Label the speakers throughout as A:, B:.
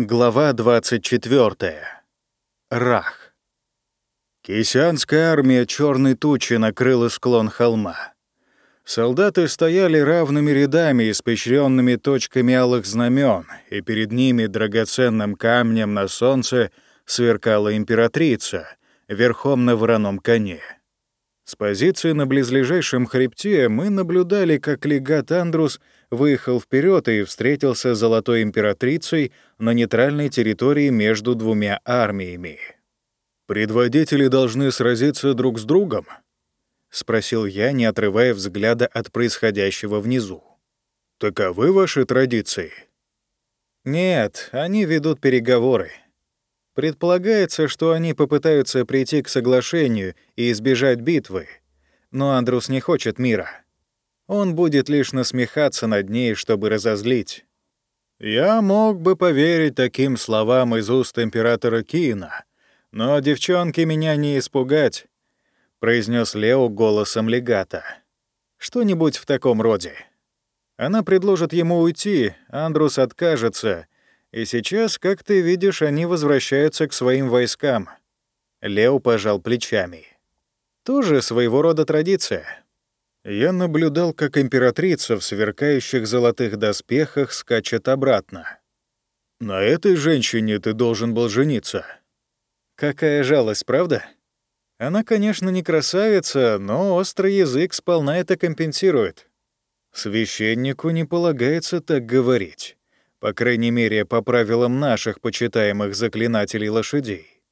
A: Глава 24. Рах. Кисянская армия черной тучи накрыла склон холма. Солдаты стояли равными рядами, испещренными точками алых знамен, и перед ними драгоценным камнем на солнце сверкала императрица, верхом на вороном коне. С позиции на близлежащем хребте мы наблюдали, как легат Андрус выехал вперед и встретился с Золотой Императрицей на нейтральной территории между двумя армиями. «Предводители должны сразиться друг с другом?» — спросил я, не отрывая взгляда от происходящего внизу. «Таковы ваши традиции?» «Нет, они ведут переговоры», Предполагается, что они попытаются прийти к соглашению и избежать битвы. Но Андрус не хочет мира. Он будет лишь насмехаться над ней, чтобы разозлить. Я мог бы поверить таким словам из уст императора Киина, но девчонки меня не испугать, произнес Лео голосом легата. Что-нибудь в таком роде. Она предложит ему уйти, Андрус откажется — и сейчас, как ты видишь, они возвращаются к своим войскам. Лео пожал плечами. Тоже своего рода традиция. Я наблюдал, как императрица в сверкающих золотых доспехах скачет обратно. На этой женщине ты должен был жениться. Какая жалость, правда? Она, конечно, не красавица, но острый язык сполна это компенсирует. Священнику не полагается так говорить по крайней мере, по правилам наших почитаемых заклинателей лошадей.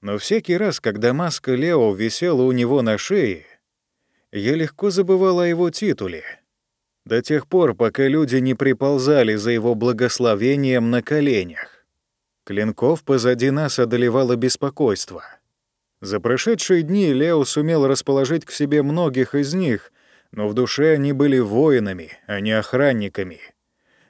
A: Но всякий раз, когда маска Лео висела у него на шее, я легко забывал о его титуле. До тех пор, пока люди не приползали за его благословением на коленях. Клинков позади нас одолевало беспокойство. За прошедшие дни Лео сумел расположить к себе многих из них, но в душе они были воинами, а не охранниками —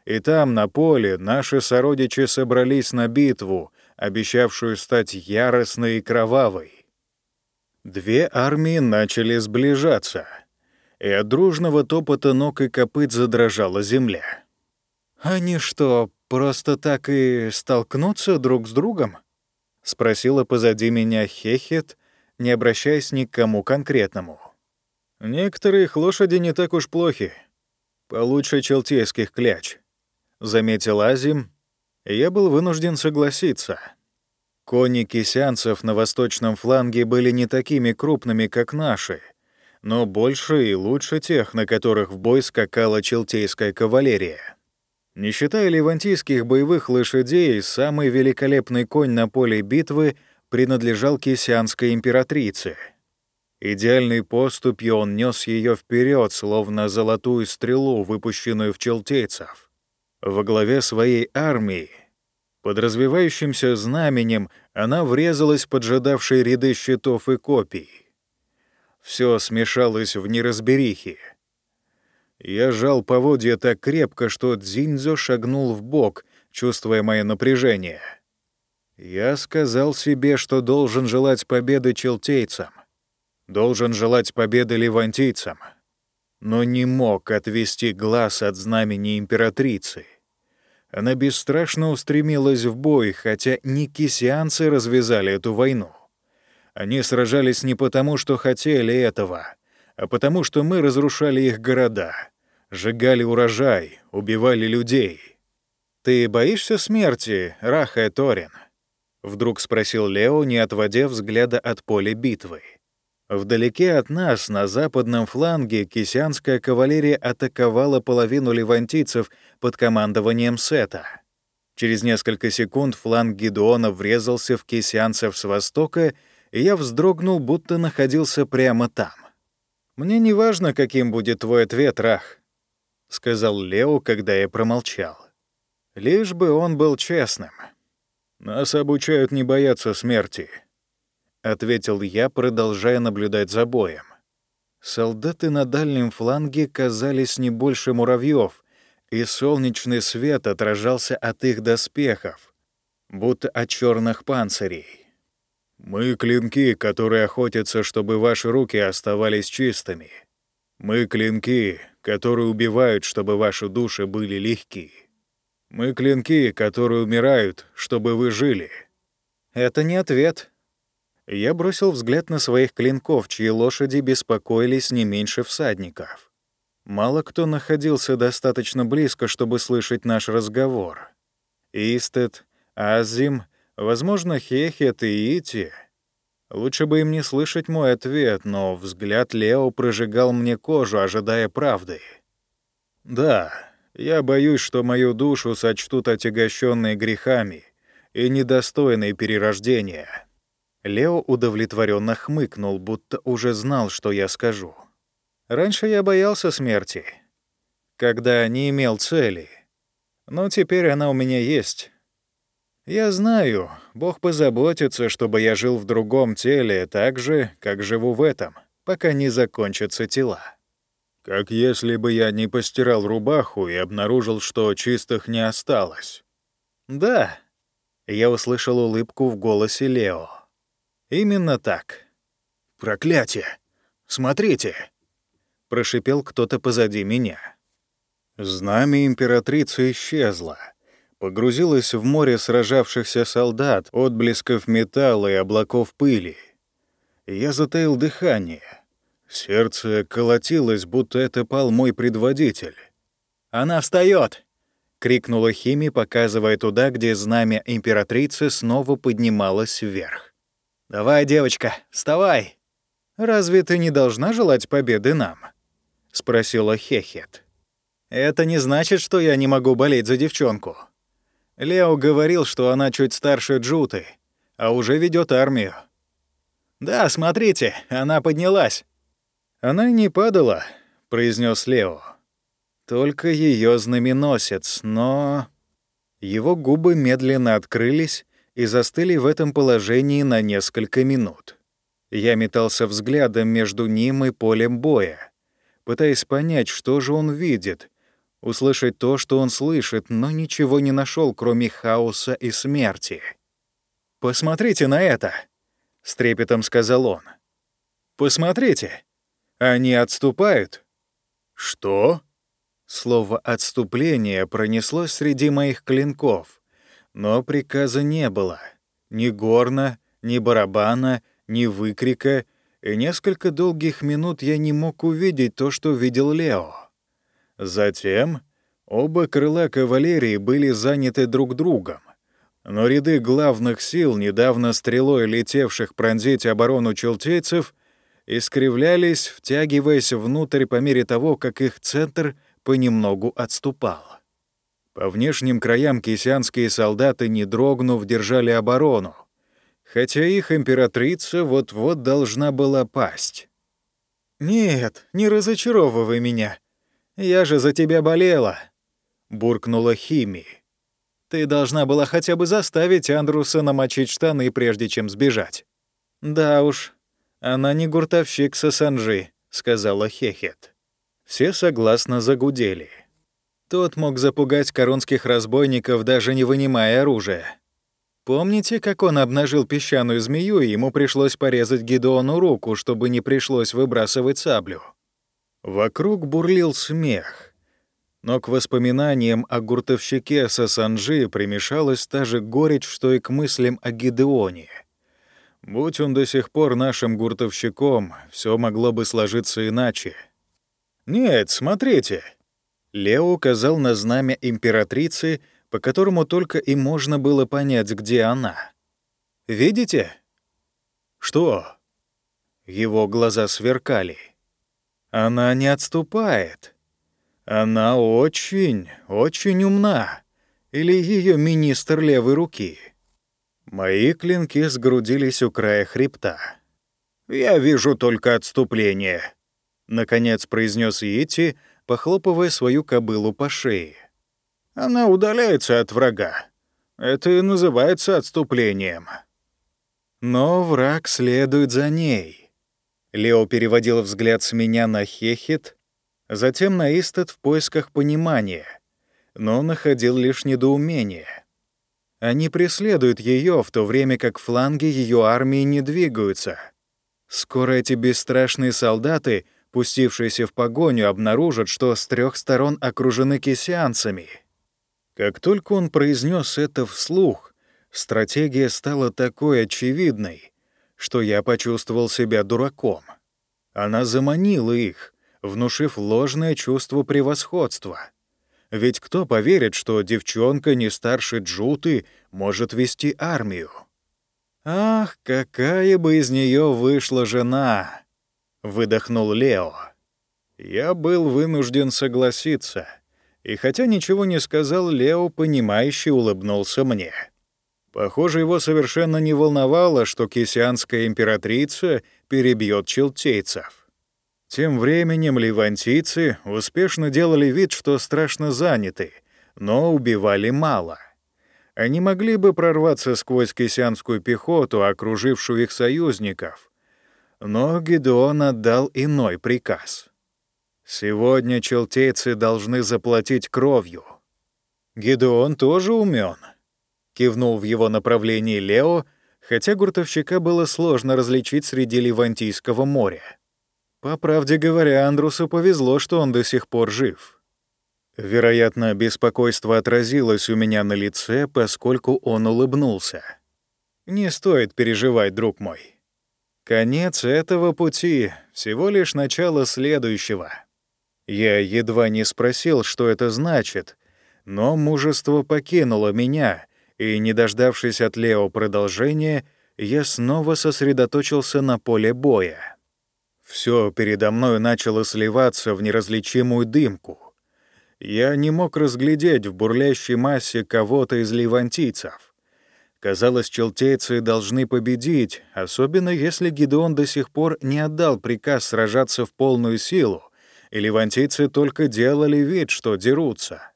A: и там, на поле, наши сородичи собрались на битву, обещавшую стать яростной и кровавой. Две армии начали сближаться, и от дружного топота ног и копыт задрожала земля. «Они что, просто так и столкнутся друг с другом?» — спросила позади меня Хехет, не обращаясь ни к кому конкретному. «Некоторые их лошади не так уж плохи. Получше челтейских кляч заметил Азим, и я был вынужден согласиться. Кони кисянцев на восточном фланге были не такими крупными, как наши, но больше и лучше тех, на которых в бой скакала челтейская кавалерия. Не считая левантийских боевых лошадей, самый великолепный конь на поле битвы принадлежал кисянской императрице. Идеальной поступью он нес ее вперед, словно золотую стрелу, выпущенную в челтейцев во главе своей армии. Под развивающимся знаменем она врезалась в поджидавшие ряды щитов и копий. Все смешалось в неразберихе. Я жал поводья так крепко, что Дзиньзо шагнул в бок, чувствуя мое напряжение. Я сказал себе, что должен желать победы челтейцам, должен желать победы левантийцам — но не мог отвести глаз от знамени императрицы. Она бесстрашно устремилась в бой, хотя не кисианцы развязали эту войну. Они сражались не потому, что хотели этого, а потому, что мы разрушали их города, сжигали урожай, убивали людей. «Ты боишься смерти, Раха Торин?» — вдруг спросил Лео, не отводя взгляда от поля битвы. Вдалеке от нас, на западном фланге, кисянская кавалерия атаковала половину левантийцев под командованием Сета. Через несколько секунд фланг Гедеона врезался в кисянцев с востока, и я вздрогнул, будто находился прямо там. «Мне не важно, каким будет твой ответ, Рах», — сказал Лео, когда я промолчал. «Лишь бы он был честным. Нас обучают не бояться смерти», — ответил я, продолжая наблюдать за боем. Солдаты на дальнем фланге казались не больше муравьев, и солнечный свет отражался от их доспехов, будто от черных панцирей. «Мы — клинки, которые охотятся, чтобы ваши руки оставались чистыми. Мы — клинки, которые убивают, чтобы ваши души были легки. Мы клинки, которые умирают, чтобы вы жили».
B: Это не ответ. Я бросил взгляд на своих клинков, чьи лошади беспокоились не меньше всадников. Мало кто находился достаточно близко, чтобы слышать наш разговор. Истет, Азим, возможно, Хехет и Ити. Лучше бы им не слышать мой ответ, но взгляд Лео прожигал мне кожу, ожидая правды. «Да, я боюсь, что мою душу сочтут отягощенной грехами и недостойной перерождения». Лео удовлетворенно хмыкнул, будто уже знал, что я скажу. «Раньше я боялся смерти, когда не имел цели. Но теперь она у меня есть. Я знаю, Бог позаботится, чтобы я жил в другом теле так же, как живу в этом, пока не закончатся тела.
A: Как если бы я не постирал рубаху и обнаружил, что чистых не осталось.
B: Да, я услышал улыбку в голосе Лео. Именно так.
A: Проклятие! Смотрите!
B: Прошипел кто-то позади меня.
A: Знамя императрицы исчезло. Погрузилось в море сражавшихся солдат, отблесков металла и облаков пыли. Я затаил дыхание. Сердце колотилось, будто это пал мой предводитель.
B: «Она встает! крикнула Хими, показывая туда, где знамя императрицы снова поднималось вверх. «Давай, девочка, вставай!» «Разве ты не должна желать победы нам?» — спросила Хехет. «Это не значит, что я не могу болеть за девчонку. Лео говорил, что она чуть старше Джуты, а уже ведет армию. Да, смотрите, она поднялась». «Она не падала», — произнес Лео. «Только ее знаменосец, но...» Его губы медленно открылись и застыли в этом положении на несколько минут. Я метался взглядом между ним и полем боя, пытаясь понять, что же он видит, услышать то, что он слышит, но ничего не нашел, кроме хаоса и смерти. «Посмотрите на это!» — с трепетом сказал он. «Посмотрите! Они отступают!»
A: «Что?»
B: Слово «отступление» пронеслось среди моих клинков, но приказа не было. Ни горна, ни барабана, ни выкрика, и несколько долгих минут я не мог увидеть то, что видел Лео. Затем оба крыла кавалерии были заняты друг другом, но ряды главных сил, недавно стрелой летевших пронзить оборону челтейцев, искривлялись, втягиваясь внутрь по мере того, как их центр понемногу отступал. По внешним краям кисянские солдаты, не дрогнув, держали оборону, хотя их императрица вот-вот должна была пасть. «Нет, не разочаровывай меня. Я же за тебя болела», — буркнула Хими. «Ты должна была хотя бы заставить Андруса намочить штаны, прежде чем сбежать». «Да уж, она не гуртовщик Сасанжи», — сказала Хехет. Все согласно загудели. Тот мог запугать коронских разбойников, даже не вынимая оружия. Помните, как он обнажил песчаную змею, и ему пришлось порезать Гидеону руку, чтобы не пришлось выбрасывать саблю? Вокруг бурлил смех. Но к воспоминаниям о гуртовщике Сасанжи примешалась та же горечь, что и к мыслям о Гидеоне. Будь он до сих пор нашим гуртовщиком, все могло бы сложиться иначе. «Нет, смотрите», Лео указал на знамя императрицы, по которому только и можно было понять, где она. «Видите?» «Что?» Его глаза сверкали. «Она не отступает. Она очень, очень умна. Или ее министр левой руки». Мои клинки сгрудились у края хребта. «Я вижу только отступление», — наконец произнес Йети, — похлопывая свою кобылу по шее. «Она удаляется от врага. Это и называется отступлением». «Но враг следует за ней». Лео переводил взгляд с меня на Хехет, затем на Истат в поисках понимания, но находил лишь недоумение. Они преследуют ее, в то время как фланги ее армии не двигаются. Скоро эти бесстрашные солдаты — пустившиеся в погоню, обнаружат, что с трех сторон окружены кисянцами.
A: Как только он произнес это вслух, стратегия стала такой очевидной, что я почувствовал себя дураком. Она заманила их, внушив ложное чувство превосходства. Ведь кто поверит, что девчонка не старше Джуты может вести армию? «Ах, какая бы из нее вышла жена!» — выдохнул Лео. Я был вынужден согласиться. И хотя ничего не сказал, Лео, понимающе улыбнулся мне. Похоже, его совершенно не волновало, что кисянская императрица перебьет челтейцев. Тем временем ливантийцы успешно делали вид, что страшно заняты, но убивали мало. Они могли бы прорваться сквозь кисянскую пехоту, окружившую их союзников. Но Гедеон отдал иной приказ — Сегодня челтейцы должны заплатить кровью. Гедеон тоже умен. Кивнул в его направлении Лео, хотя гуртовщика было сложно различить среди Ливантийского моря. По правде говоря, Андрусу повезло, что он до сих пор жив. Вероятно, беспокойство отразилось у меня на лице, поскольку он улыбнулся. «Не стоит переживать, друг мой. Конец этого пути — всего лишь начало следующего». Я едва не спросил, что это значит, но мужество покинуло меня, и, не дождавшись от Лео продолжения, я снова сосредоточился на поле боя. Все передо мной начало сливаться в неразличимую дымку. Я не мог разглядеть в бурлящей массе кого-то из ливантийцев. Казалось, челтейцы должны победить, особенно если Гидеон до сих пор не отдал приказ сражаться в полную силу, и ливантийцы только делали вид, что дерутся.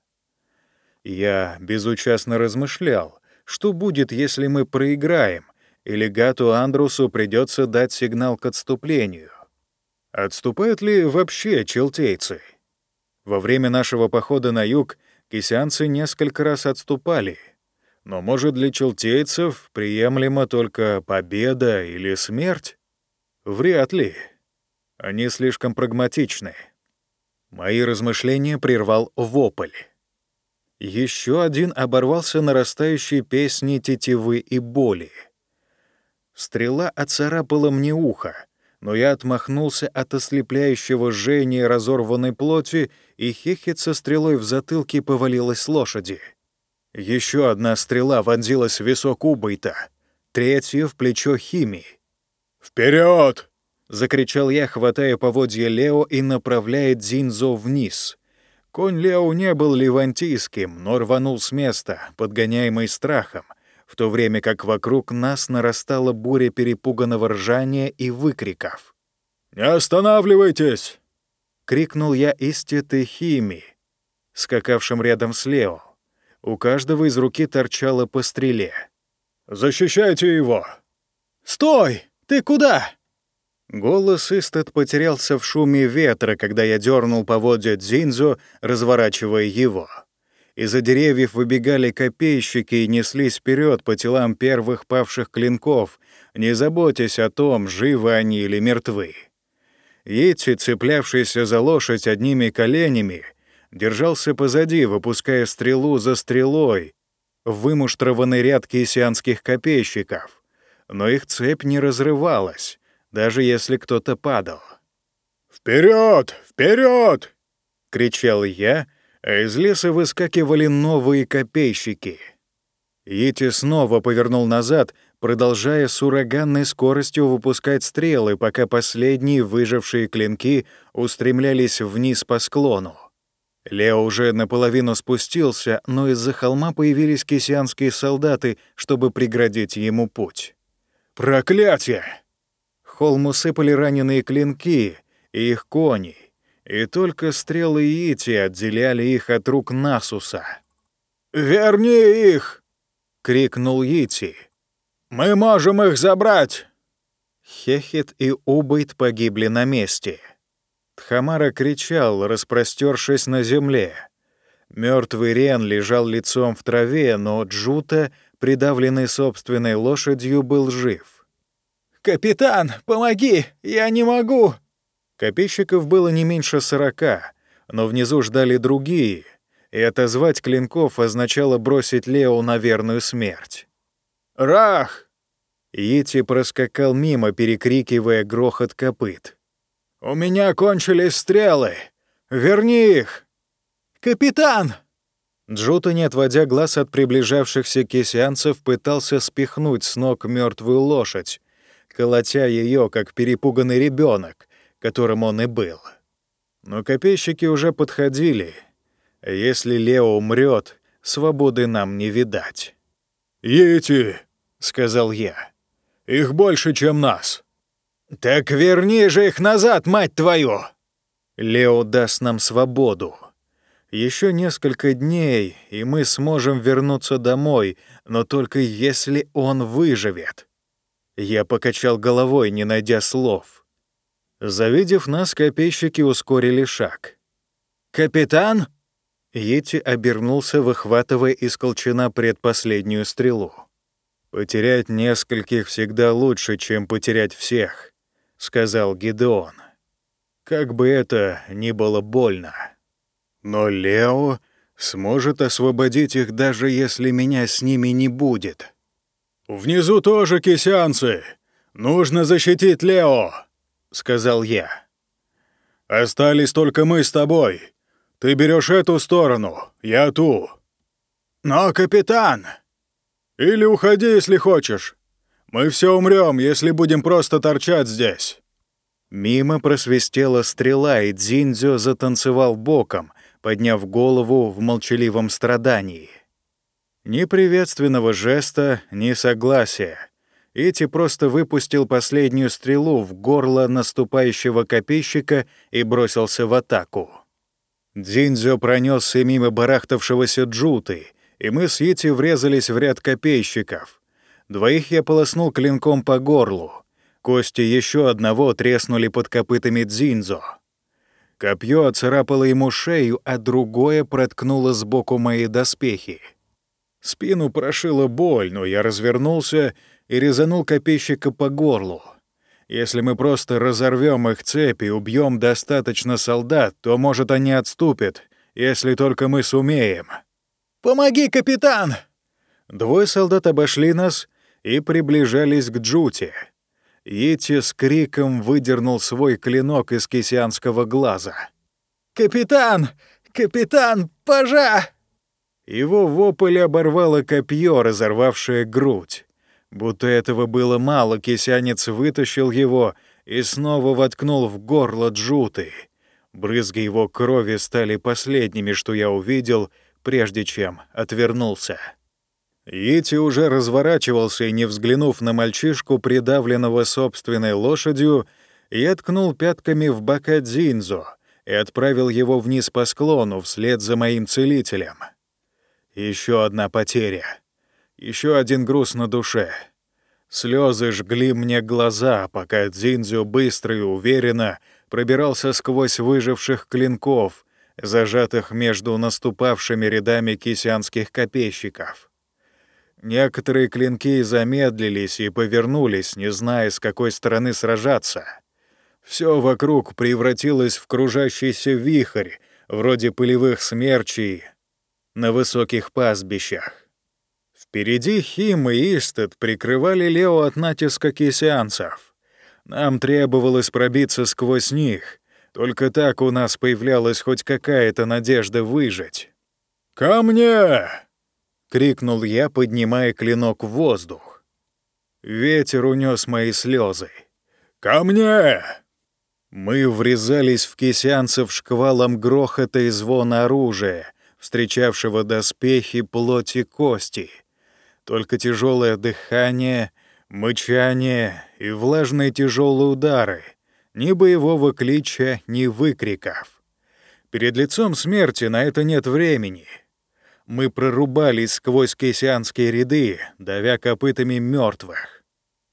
A: Я безучастно размышлял, что будет, если мы проиграем, и легату Андрусу придется дать сигнал к отступлению. Отступают ли вообще челтейцы? Во время нашего похода на юг кисянцы несколько раз отступали. Но, может, для челтейцев приемлема только победа или смерть? Вряд ли. Они слишком прагматичны. Мои размышления прервал вопль. Еще один оборвался нарастающей песни тетивы и боли. Стрела оцарапала мне ухо, но я отмахнулся от ослепляющего жжения разорванной плоти, и хихет со стрелой в затылке повалилась лошади. Еще одна стрела вонзилась в висок убойта, третья — в плечо Хими. «Вперед!» — закричал я, хватая поводья Лео и направляя Дзинзо вниз. Конь Лео не был левантийским, но рванул с места, подгоняемый страхом, в то время как вокруг нас нарастала буря перепуганного ржания и выкриков. «Не останавливайтесь!» — крикнул я из Тетехими, скакавшим рядом с Лео. У каждого из руки торчало по стреле. «Защищайте его!» «Стой! Ты куда?» Голос Истат потерялся в шуме ветра, когда я дернул поводья Дзинзо, разворачивая его. Из-за деревьев выбегали копейщики и неслись вперед по телам первых павших клинков, не заботясь о том, живы они или мертвы. Йити, цеплявшийся за лошадь одними коленями, держался позади, выпуская стрелу за стрелой, в вымуштрованный ряд кисянских копейщиков. Но их цепь не разрывалась, даже если кто-то падал. «Вперед! Вперед!» — кричал я, а из леса выскакивали новые копейщики. Ити снова повернул назад, продолжая с ураганной скоростью выпускать стрелы, пока последние выжившие клинки устремлялись вниз по склону. Лео уже наполовину спустился, но из-за холма появились кисянские солдаты, чтобы преградить ему путь. «Проклятие!» холм усыпали раненые клинки и их кони, и только стрелы Ити отделяли их от рук Насуса. «Верни их!» — крикнул Ити. «Мы можем их забрать!» Хехет и Убайт погибли на месте. Тхамара кричал, распростершись на земле. Мертвый Рен лежал лицом в траве, но Джута, придавленный собственной лошадью, был жив. «Капитан, помоги! Я не могу!» Копейщиков было не меньше сорока, но внизу ждали другие,
B: и отозвать клинков означало бросить Лео на верную смерть. «Рах!» Йети проскакал мимо, перекрикивая грохот копыт. «У меня кончились стрелы! Верни их!» «Капитан!» Джута, не отводя глаз от приближавшихся кисянцев, пытался спихнуть с ног мертвую лошадь, колотя ее, как перепуганный ребенок, которым он и был. Но копейщики уже подходили. Если Лео умрет, свободы нам не видать.
A: «Ети!» — сказал я. «Их больше, чем нас».
B: «Так верни же их назад, мать твою!» Лео даст нам свободу. Еще несколько дней, и мы сможем вернуться домой, но только если он выживет. Я покачал головой, не найдя слов. Завидев нас, копейщики ускорили шаг. «Капитан?» Йети обернулся, выхватывая из колчана предпоследнюю стрелу. «Потерять нескольких всегда лучше, чем потерять всех», — сказал Гидеон. «Как бы это ни было больно». Но Лео сможет освободить их, даже если меня с ними не будет.
A: «Внизу тоже кисянцы. Нужно защитить Лео», — сказал я. «Остались только мы с тобой. Ты берешь эту сторону, я ту».
B: «Но, капитан...»
A: «Или уходи, если хочешь. Мы все умрем, если будем просто торчать здесь».
B: Мимо просвистела стрела, и Дзиндзё затанцевал боком, подняв голову в молчаливом страдании. Ни приветственного жеста, ни согласия. Ити просто выпустил последнюю стрелу в горло наступающего копейщика и бросился в атаку. Дзиндзё пронесся мимо барахтавшегося Джуты, и мы с Ити врезались в ряд копейщиков. Двоих я полоснул клинком по горлу. Кости еще одного треснули под копытами Дзиндзо. Копье оцарапало ему шею, а другое проткнуло сбоку мои доспехи. Спину прошила боль, но я развернулся и резанул копейщика по горлу. Если мы просто разорвем их цепи и убьем достаточно солдат, то, может, они отступят, если только мы сумеем. «Помоги, капитан!» Двое солдат обошли нас и приближались к Джуте. Йети с криком выдернул свой клинок из кисянского глаза. «Капитан! Капитан! Пожа!» Его вопль оборвало копье, разорвавшее грудь. Будто этого было мало, кисянец вытащил его и снова воткнул в горло Джуты. Брызги его крови стали последними, что я увидел, прежде чем отвернулся. Йети уже разворачивался и, не взглянув на мальчишку, придавленного собственной лошадью, я ткнул пятками в бока Дзинзо и отправил его вниз по склону вслед за моим целителем. Еще одна потеря. Еще один груз на душе. Слезы жгли мне глаза, пока Дзинзю быстро и уверенно пробирался сквозь выживших клинков, зажатых между наступавшими рядами кисянских копейщиков. Некоторые клинки замедлились и повернулись, не зная, с какой стороны сражаться. Все вокруг превратилось в кружащийся вихрь, вроде пылевых смерчей на высоких пастбищах. Впереди Хим и Истед прикрывали Лео от натиска кисианцев. Нам требовалось пробиться сквозь них. Только так у нас появлялась хоть какая-то надежда выжить.
A: «Ко мне!»
B: — крикнул я, поднимая клинок в воздух. Ветер унес мои слезы.
A: «Ко мне!»
B: Мы врезались в кисянцев шквалом грохота и звона оружия, встречавшего доспехи, плоть и кости. Только тяжелое дыхание, мычание и влажные тяжелые удары. Ни боевого клича, ни выкриков. Перед лицом смерти на это нет времени — мы прорубались сквозь кесианские ряды, давя копытами мертвых.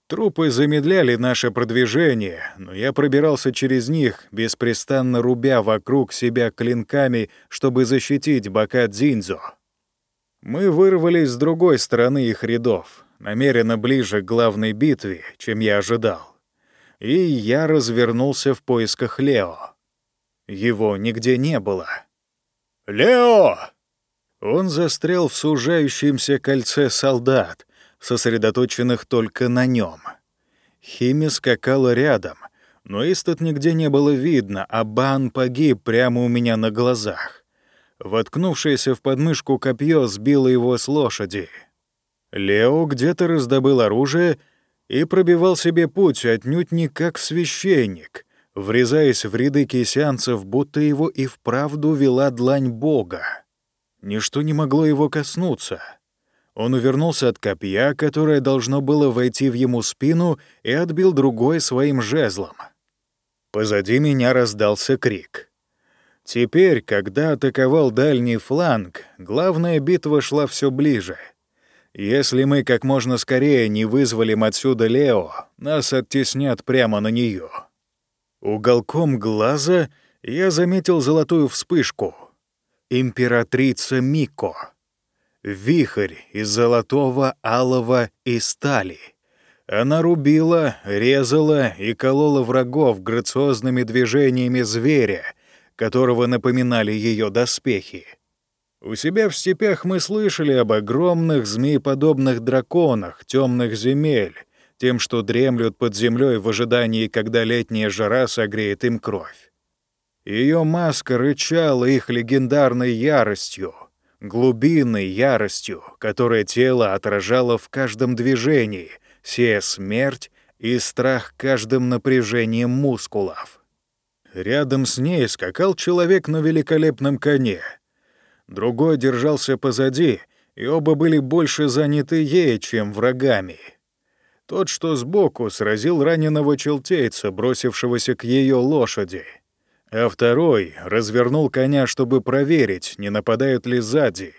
B: Трупы замедляли наше продвижение, но я пробирался через них, беспрестанно рубя вокруг себя клинками, чтобы защитить бока Дзинзо. Мы вырвались с другой стороны их рядов, намеренно ближе к главной битве, чем я ожидал. И я развернулся в поисках Лео. Его нигде не было.
A: «Лео!» Он застрял в сужающемся кольце солдат, сосредоточенных только на нем. Хими скакала рядом, но Истат нигде не было видно, а Бан погиб прямо у меня на глазах. Воткнувшееся в подмышку копье сбило его с лошади. Лео где-то раздобыл оружие и пробивал себе путь отнюдь не как священник, врезаясь в ряды кисянцев, будто его и вправду вела длань Бога. Ничто не могло его коснуться. Он увернулся от копья, которое должно было войти в ему спину, и отбил другой своим жезлом. Позади меня раздался крик. Теперь, когда атаковал дальний фланг, главная битва шла все ближе. Если мы как можно скорее не вызволим отсюда Лео, нас оттеснят прямо на нее. Уголком глаза я заметил золотую вспышку. Императрица Мико. Вихрь из золотого, алого и стали. Она рубила, резала и колола врагов грациозными движениями зверя, которого напоминали ее доспехи. У себя в степях мы слышали об огромных змееподобных драконах темных земель, тем, что дремлют под землей в ожидании, когда летняя жара согреет им кровь. Ее маска рычала их легендарной яростью, глубинной яростью, которая тело отражало в каждом движении, сея смерть и страх каждым напряжением мускулов. Рядом с ней скакал человек на великолепном коне. Другой держался позади, и оба были больше заняты ей, чем врагами. Тот, что сбоку, сразил раненого челтейца, бросившегося к ее лошади, а второй развернул коня, чтобы проверить, не нападают ли сзади,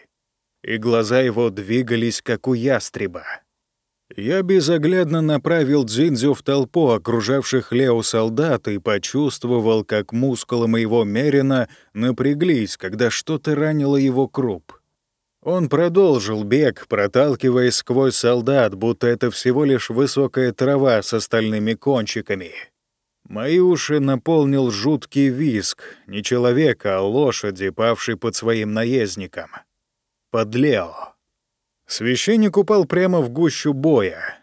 A: и глаза его двигались, как у ястреба. Я безоглядно направил Дзиндзю в толпу окружавших Лео солдат и почувствовал, как мускулы моего Мерина напряглись, когда что-то ранило его круп. Он продолжил бег, проталкиваясь сквозь солдат, будто это всего лишь высокая трава с остальными кончиками. Мои уши наполнил жуткий визг, не человека, а лошади, павшей под своим наездником. Под Лео. Священник упал прямо в гущу боя.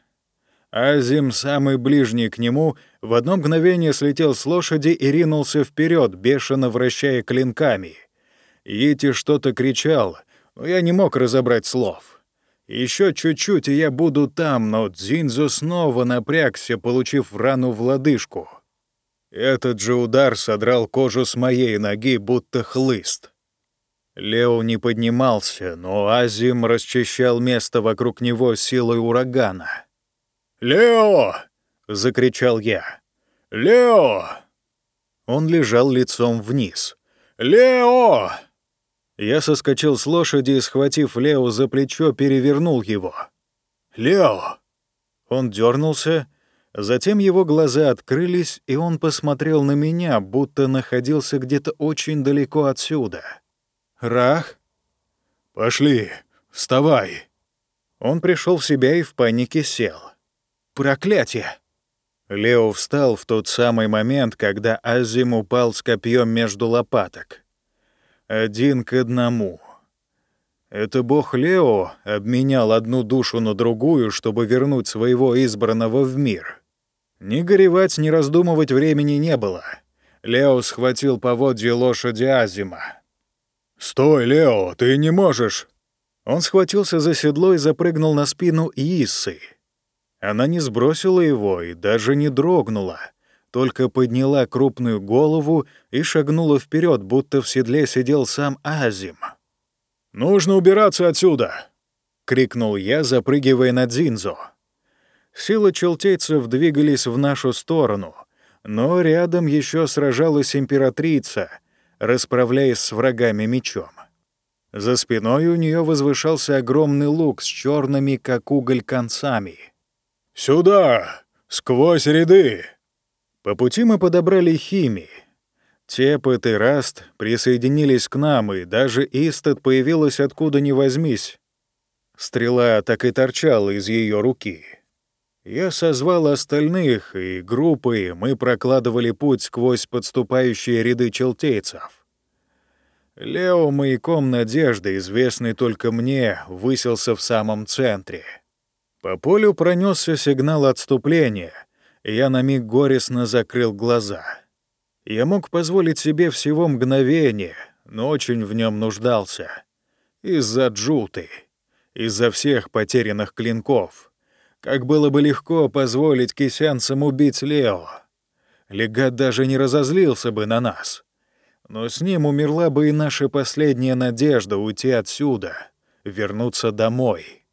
A: Азим, самый ближний к нему, в одно мгновение слетел с лошади и ринулся вперед, бешено вращая клинками. Йити что-то кричал — но я не мог разобрать слов. Еще чуть-чуть, и я буду там, но Дзинзо снова напрягся, получив рану в лодыжку. Этот же удар содрал кожу с моей ноги, будто хлыст. Лео не поднимался, но Азим расчищал место вокруг него силой урагана. «Лео!» — закричал я. «Лео!» Он лежал лицом вниз. «Лео!» Я соскочил с лошади и, схватив Лео за плечо, перевернул его. «Лео!» Он дернулся, затем его глаза открылись, и он посмотрел на меня, будто находился где-то очень далеко отсюда. «Рах?» «Пошли, вставай!» Он пришел в себя и в панике сел. «Проклятие!» Лео встал в тот самый момент, когда Азим упал с копьем между лопаток один к одному. Это бог Лео обменял одну душу на другую, чтобы вернуть своего избранного в мир. Ни горевать, ни раздумывать времени не было. Лео схватил поводье лошади Азима. «Стой, Лео, ты не можешь!» Он схватился за седло и запрыгнул на спину Иссы. Она не сбросила его и даже не дрогнула — только подняла крупную голову и шагнула вперед, будто в седле сидел сам Азим. «Нужно убираться отсюда!» — крикнул я, запрыгивая на Дзинзо. Силы челтейцев двигались в нашу сторону, но рядом еще сражалась императрица, расправляясь с врагами мечом. За спиной у нее возвышался огромный лук с черными, как уголь, концами. «Сюда! Сквозь ряды!» По пути мы подобрали химии. Тепот и Раст присоединились к нам, и даже Истат появилась откуда ни возьмись. Стрела так и торчала из ее руки. Я созвал остальных, и группой мы прокладывали путь сквозь подступающие ряды челтейцев. Лео маяком надежды, известный только мне, высился в самом центре. По полю пронесся сигнал отступления, и я на миг горестно закрыл глаза. Я мог позволить себе всего мгновение, но очень в нем нуждался. Из-за Джуты, из-за всех потерянных клинков. Как было бы легко позволить кисянцам убить Лео. Легат даже не разозлился бы на нас. Но с ним умерла бы и наша последняя надежда уйти отсюда, вернуться домой.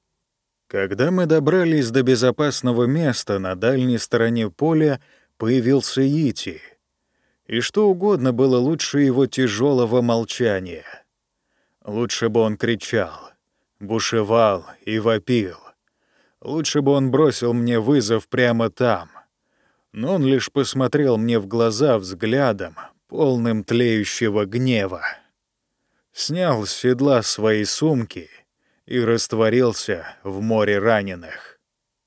A: Когда мы добрались до безопасного места на дальней стороне поля, появился Ити. И что угодно было лучше его тяжелого молчания. Лучше бы он кричал, бушевал и вопил. Лучше бы он бросил мне вызов прямо там. Но он лишь посмотрел мне в глаза взглядом, полным тлеющего гнева. Снял с седла свои сумки и растворился в море раненых.